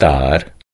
तार।